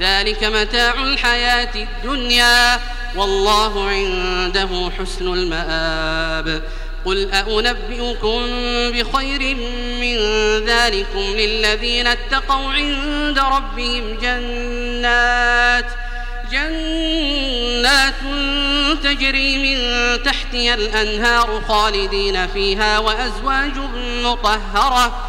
ذلك متاع الحياة الدنيا والله عنده حسن المآب. قل أنبئكم بخير من ذلكم للذين اتقوا عند ربهم جنات جنات تجري من تحتها الأنهار خالدين فيها وأزواج مطهرة.